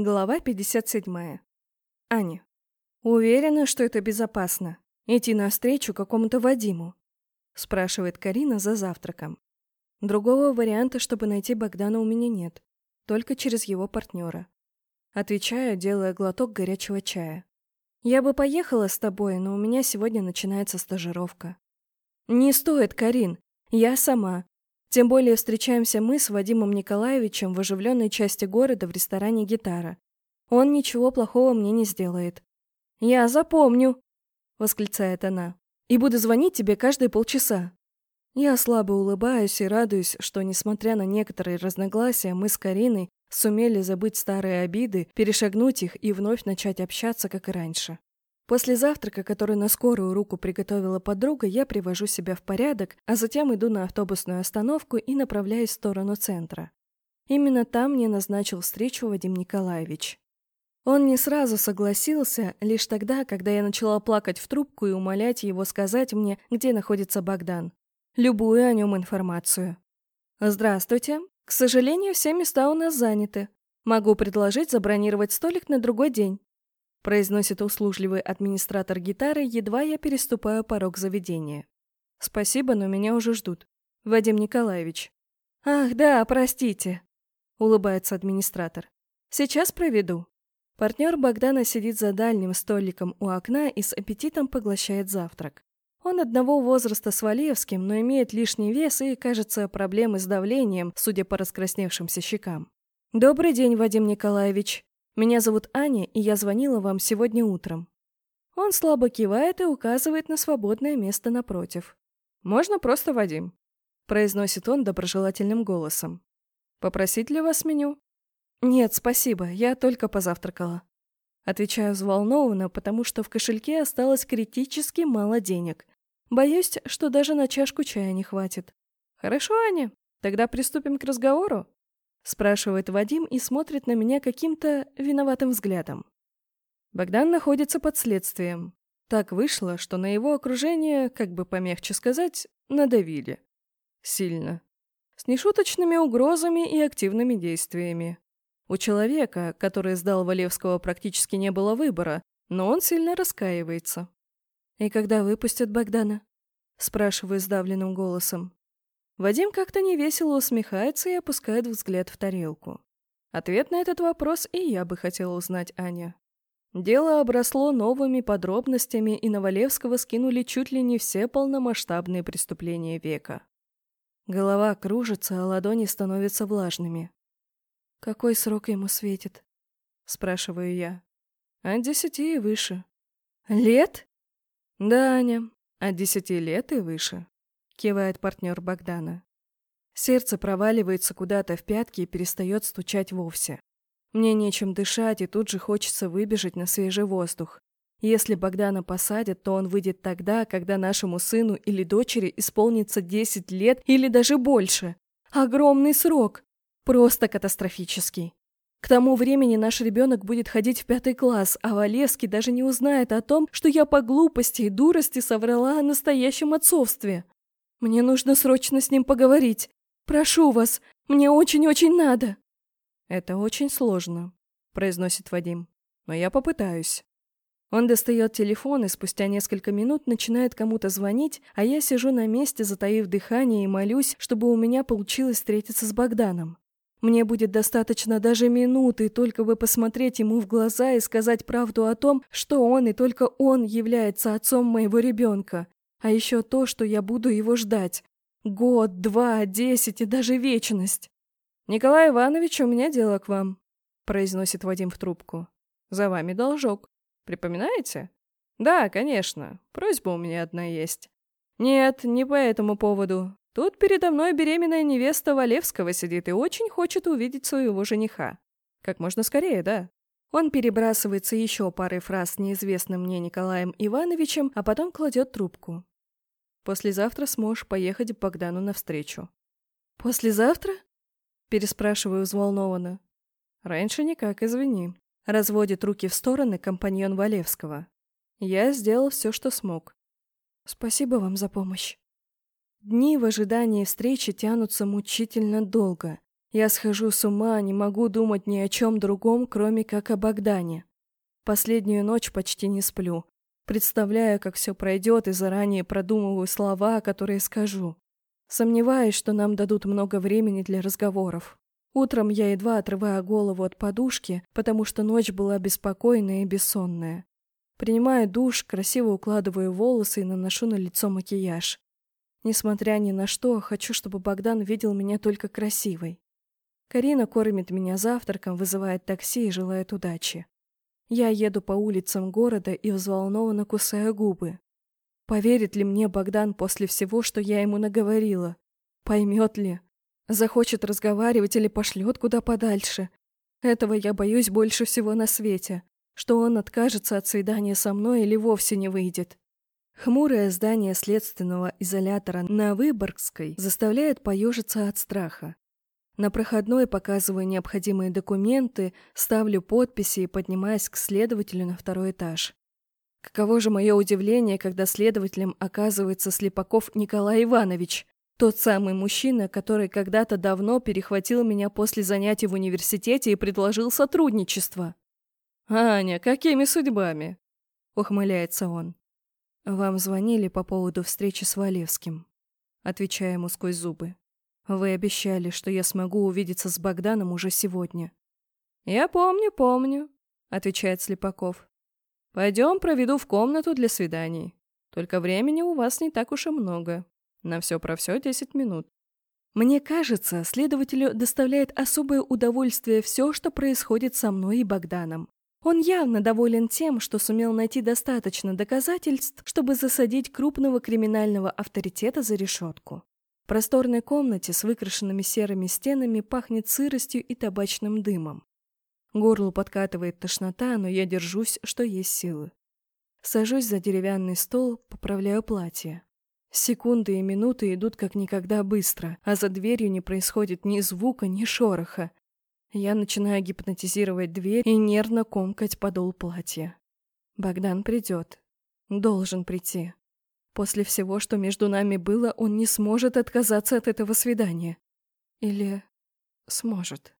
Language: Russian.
Глава 57. Аня. «Уверена, что это безопасно? Идти навстречу какому-то Вадиму?» Спрашивает Карина за завтраком. Другого варианта, чтобы найти Богдана, у меня нет. Только через его партнера. Отвечаю, делая глоток горячего чая. «Я бы поехала с тобой, но у меня сегодня начинается стажировка». «Не стоит, Карин. Я сама. Тем более встречаемся мы с Вадимом Николаевичем в оживленной части города в ресторане «Гитара». Он ничего плохого мне не сделает. «Я запомню!» — восклицает она. «И буду звонить тебе каждые полчаса». Я слабо улыбаюсь и радуюсь, что, несмотря на некоторые разногласия, мы с Кариной сумели забыть старые обиды, перешагнуть их и вновь начать общаться, как и раньше. После завтрака, который на скорую руку приготовила подруга, я привожу себя в порядок, а затем иду на автобусную остановку и направляюсь в сторону центра. Именно там мне назначил встречу Вадим Николаевич. Он не сразу согласился, лишь тогда, когда я начала плакать в трубку и умолять его сказать мне, где находится Богдан. Любую о нем информацию. «Здравствуйте. К сожалению, все места у нас заняты. Могу предложить забронировать столик на другой день произносит услужливый администратор гитары, едва я переступаю порог заведения. Спасибо, но меня уже ждут. Вадим Николаевич. Ах, да, простите, улыбается администратор. Сейчас проведу. Партнер Богдана сидит за дальним столиком у окна и с аппетитом поглощает завтрак. Он одного возраста с Валеевским, но имеет лишний вес и, кажется, проблемы с давлением, судя по раскрасневшимся щекам. «Добрый день, Вадим Николаевич», меня зовут Аня, и я звонила вам сегодня утром». Он слабо кивает и указывает на свободное место напротив. «Можно просто Вадим», — произносит он доброжелательным голосом. «Попросить ли вас меню?» «Нет, спасибо, я только позавтракала». Отвечаю взволнованно, потому что в кошельке осталось критически мало денег. Боюсь, что даже на чашку чая не хватит. «Хорошо, Аня, тогда приступим к разговору?» Спрашивает Вадим и смотрит на меня каким-то виноватым взглядом. Богдан находится под следствием. Так вышло, что на его окружение, как бы помягче сказать, надавили. Сильно. С нешуточными угрозами и активными действиями. У человека, который сдал Валевского, практически не было выбора, но он сильно раскаивается. «И когда выпустят Богдана?» Спрашиваю сдавленным голосом. Вадим как-то невесело усмехается и опускает взгляд в тарелку. Ответ на этот вопрос и я бы хотела узнать Аня. Дело обросло новыми подробностями, и Новолевского скинули чуть ли не все полномасштабные преступления века. Голова кружится, а ладони становятся влажными. «Какой срок ему светит?» — спрашиваю я. «От десяти и выше». «Лет?» «Да, Аня, от десяти лет и выше» кивает партнер Богдана. Сердце проваливается куда-то в пятки и перестает стучать вовсе. Мне нечем дышать, и тут же хочется выбежать на свежий воздух. Если Богдана посадят, то он выйдет тогда, когда нашему сыну или дочери исполнится 10 лет или даже больше. Огромный срок. Просто катастрофический. К тому времени наш ребенок будет ходить в пятый класс, а Валевский даже не узнает о том, что я по глупости и дурости соврала о настоящем отцовстве. Мне нужно срочно с ним поговорить. Прошу вас, мне очень-очень надо. Это очень сложно, произносит Вадим. Но я попытаюсь. Он достает телефон и спустя несколько минут начинает кому-то звонить, а я сижу на месте, затаив дыхание и молюсь, чтобы у меня получилось встретиться с Богданом. Мне будет достаточно даже минуты, только бы посмотреть ему в глаза и сказать правду о том, что он и только он является отцом моего ребенка. А еще то, что я буду его ждать. Год, два, десять и даже вечность. «Николай Иванович, у меня дело к вам», — произносит Вадим в трубку. «За вами должок. Припоминаете?» «Да, конечно. Просьба у меня одна есть». «Нет, не по этому поводу. Тут передо мной беременная невеста Валевского сидит и очень хочет увидеть своего жениха. Как можно скорее, да?» Он перебрасывается еще парой фраз неизвестным мне Николаем Ивановичем, а потом кладет трубку. Послезавтра сможешь поехать к Богдану навстречу. «Послезавтра?» – переспрашиваю взволнованно. «Раньше никак, извини». Разводит руки в стороны компаньон Валевского. Я сделал все, что смог. Спасибо вам за помощь. Дни в ожидании встречи тянутся мучительно долго. Я схожу с ума, не могу думать ни о чем другом, кроме как о Богдане. Последнюю ночь почти не сплю. Представляю, как все пройдет, и заранее продумываю слова, которые скажу. Сомневаюсь, что нам дадут много времени для разговоров. Утром я едва отрываю голову от подушки, потому что ночь была беспокойная и бессонная. Принимаю душ, красиво укладываю волосы и наношу на лицо макияж. Несмотря ни на что, хочу, чтобы Богдан видел меня только красивой. Карина кормит меня завтраком, вызывает такси и желает удачи. Я еду по улицам города и взволнованно кусаю губы. Поверит ли мне Богдан после всего, что я ему наговорила? Поймет ли? Захочет разговаривать или пошлет куда подальше? Этого я боюсь больше всего на свете, что он откажется от свидания со мной или вовсе не выйдет. Хмурое здание следственного изолятора на Выборгской заставляет поежиться от страха. На проходной показываю необходимые документы, ставлю подписи и поднимаюсь к следователю на второй этаж. Каково же мое удивление, когда следователем оказывается Слепаков Николай Иванович, тот самый мужчина, который когда-то давно перехватил меня после занятий в университете и предложил сотрудничество. «Аня, какими судьбами?» — ухмыляется он. «Вам звонили по поводу встречи с Валевским», — отвечаю ему сквозь зубы. Вы обещали, что я смогу увидеться с Богданом уже сегодня. Я помню, помню, отвечает Слепаков. Пойдем проведу в комнату для свиданий. Только времени у вас не так уж и много. На все про все десять минут. Мне кажется, следователю доставляет особое удовольствие все, что происходит со мной и Богданом. Он явно доволен тем, что сумел найти достаточно доказательств, чтобы засадить крупного криминального авторитета за решетку просторной комнате с выкрашенными серыми стенами пахнет сыростью и табачным дымом. Горло подкатывает тошнота, но я держусь, что есть силы. Сажусь за деревянный стол, поправляю платье. Секунды и минуты идут как никогда быстро, а за дверью не происходит ни звука, ни шороха. Я начинаю гипнотизировать дверь и нервно комкать подол платья. Богдан придет. Должен прийти. После всего, что между нами было, он не сможет отказаться от этого свидания. Или сможет.